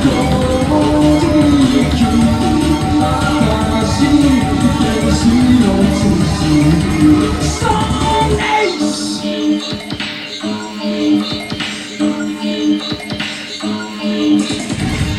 Stone you.